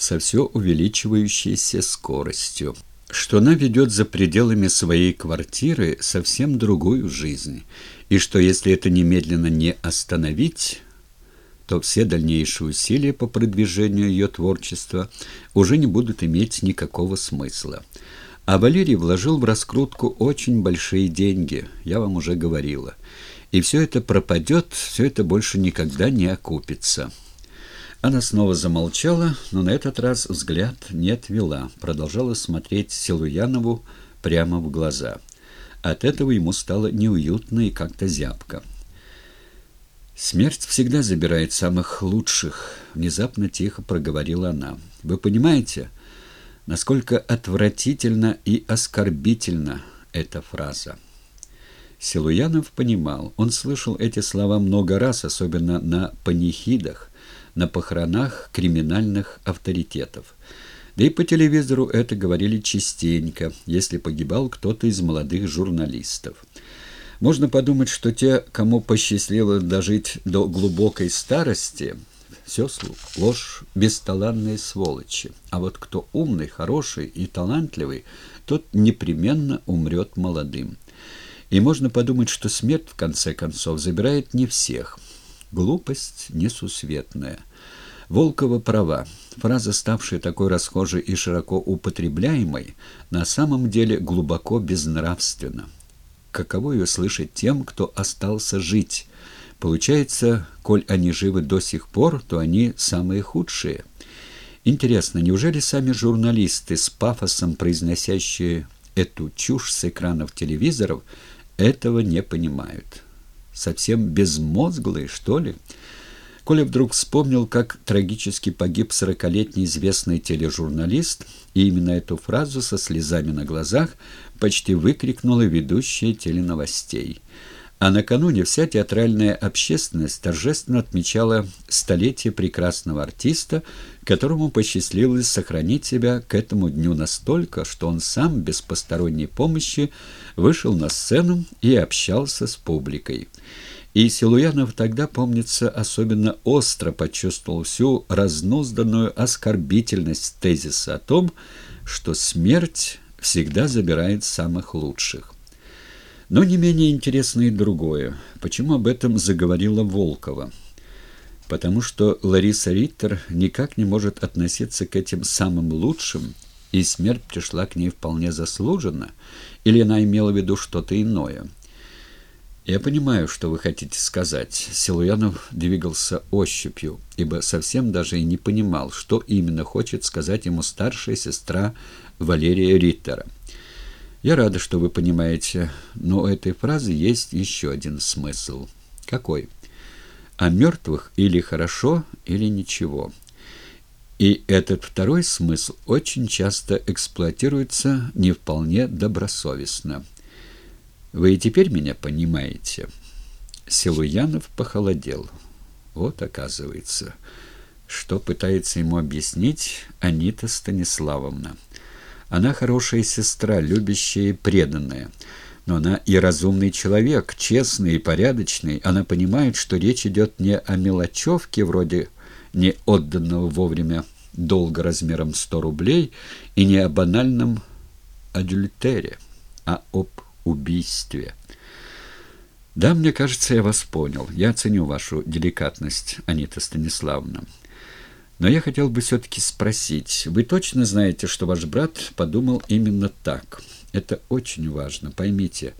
со все увеличивающейся скоростью, что она ведет за пределами своей квартиры совсем другую жизнь, и что если это немедленно не остановить, то все дальнейшие усилия по продвижению ее творчества уже не будут иметь никакого смысла. А Валерий вложил в раскрутку очень большие деньги, я вам уже говорила. И все это пропадет, все это больше никогда не окупится. Она снова замолчала, но на этот раз взгляд не отвела, продолжала смотреть Силуянову прямо в глаза. От этого ему стало неуютно и как-то зябко. «Смерть всегда забирает самых лучших», — внезапно тихо проговорила она. «Вы понимаете, насколько отвратительно и оскорбительна эта фраза?» Силуянов понимал. Он слышал эти слова много раз, особенно на панихидах, на похоронах криминальных авторитетов. Да и по телевизору это говорили частенько, если погибал кто-то из молодых журналистов. Можно подумать, что те, кому посчастливилось дожить до глубокой старости, все ложь, бесталанные сволочи. А вот кто умный, хороший и талантливый, тот непременно умрет молодым. И можно подумать, что смерть, в конце концов, забирает не всех. Глупость несусветная. Волкова права. Фраза, ставшая такой расхожей и широко употребляемой, на самом деле глубоко безнравственна каково ее слышать тем, кто остался жить. Получается, коль они живы до сих пор, то они самые худшие. Интересно, неужели сами журналисты с пафосом, произносящие эту чушь с экранов телевизоров, этого не понимают? Совсем безмозглые, что ли? Коля вдруг вспомнил, как трагически погиб сорокалетний известный тележурналист, и именно эту фразу со слезами на глазах почти выкрикнула ведущая теленовостей. А накануне вся театральная общественность торжественно отмечала столетие прекрасного артиста, которому посчастливилось сохранить себя к этому дню настолько, что он сам без посторонней помощи вышел на сцену и общался с публикой. И Силуянов тогда, помнится, особенно остро почувствовал всю разнузданную оскорбительность тезиса о том, что смерть всегда забирает самых лучших. Но не менее интересно и другое. Почему об этом заговорила Волкова? Потому что Лариса Риттер никак не может относиться к этим самым лучшим, и смерть пришла к ней вполне заслуженно, или она имела в виду что-то иное – «Я понимаю, что вы хотите сказать». Силуянов двигался ощупью, ибо совсем даже и не понимал, что именно хочет сказать ему старшая сестра Валерия Риттера. «Я рада, что вы понимаете, но у этой фразы есть еще один смысл». «Какой?» «О мертвых или хорошо, или ничего». И этот второй смысл очень часто эксплуатируется не вполне добросовестно – вы и теперь меня понимаете?» Силуянов похолодел. Вот, оказывается, что пытается ему объяснить Анита Станиславовна. Она хорошая сестра, любящая и преданная. Но она и разумный человек, честный и порядочный. Она понимает, что речь идет не о мелочевке, вроде не отданного вовремя долга размером 100 рублей, и не о банальном адюльтере, а об убийстве. Да, мне кажется, я вас понял. Я ценю вашу деликатность, Анита Станиславовна. Но я хотел бы все-таки спросить, вы точно знаете, что ваш брат подумал именно так? Это очень важно, поймите.